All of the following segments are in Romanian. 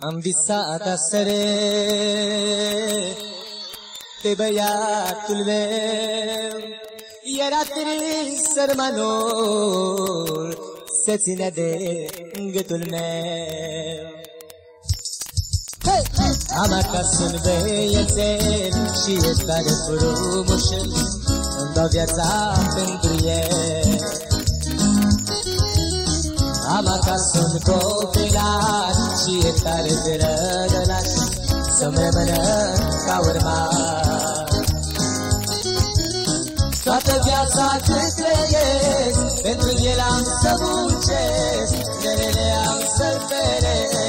Am visat aseară pe băiatul meu. Era trist sărmanul Se ține de gâtul meu. Am acasă un băiețel Și e tare frumușel Îmi dau viața pentru el. Am acasă un copilat Și e tare drăgălaș Să-mi rămână ca urmat Toată viața cât trăiesc Pentru el am să muncesc Merele am să-l feresc.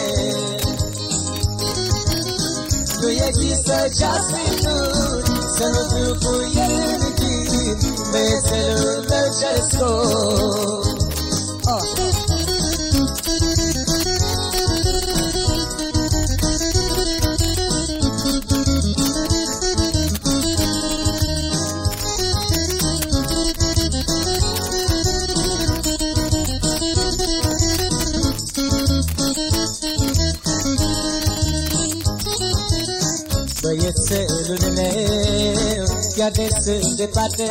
Nu există ceas minut Să nu fiu cu el în timp Băiețelul meu cel scop Băiețelul meu, chiar de sunt departe.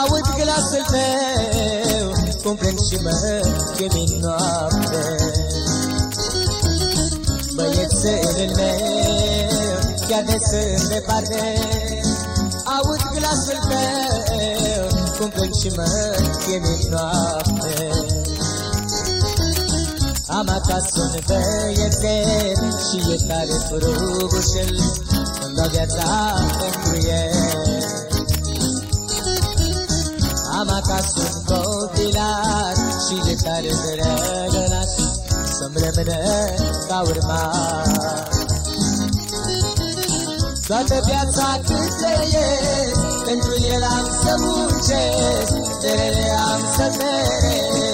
Aud glasul tău, cum plâng și mă chemi noapte. Băiețelul meu, chiar de sunt departe. Aud glasul tău, cum plâng și mă chemi noapte am acasă un băiețel Și e tare frubușel Îmi dau viața pentru el. Am acasă un copilat Și e tare drăgălaș Să-mi rămână ca urmat. Toată viața cât trăiesc Pentru el am să muncesc Cerere am să meresc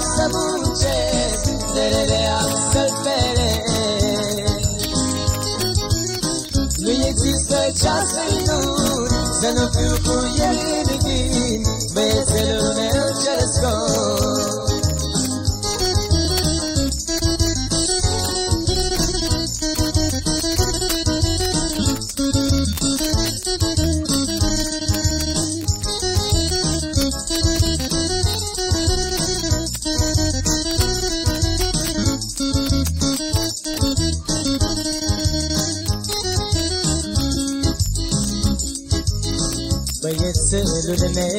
ölümüne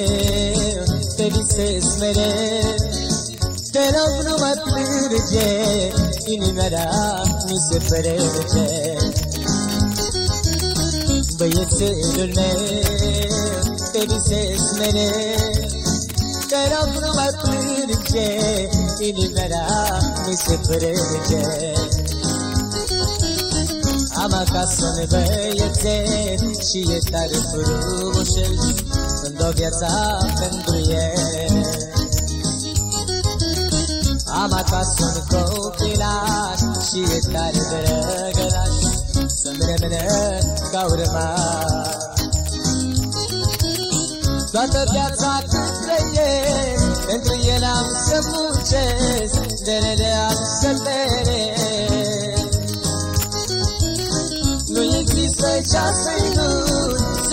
Deniz ezmere Terabına batlırice İnimera nisiferice Bayısı ölüme Deniz ezmere Terabına batlırice İnimera nisiferice am acasă un băiețel Și e tare frumușel Îmi dau viața pentru el. Am acasă un copilat Și e tare drăgălaș. Să-mi rămână ca urmat. Toată viața cât trăiesc Pentru el am să muncesc. De rele am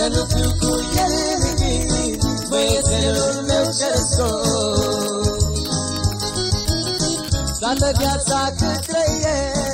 minut Să nu fiu cu el în